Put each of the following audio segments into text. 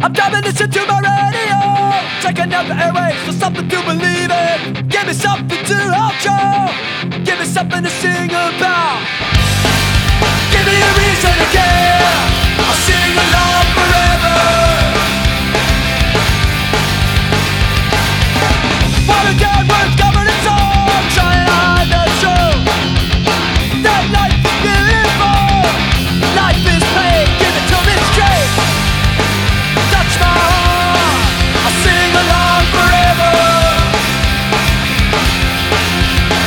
I'm driving this into my radio. Checking out the airwaves for something to believe in. Give me something to hold. Give me something to sing about.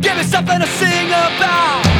Give me something to sing about.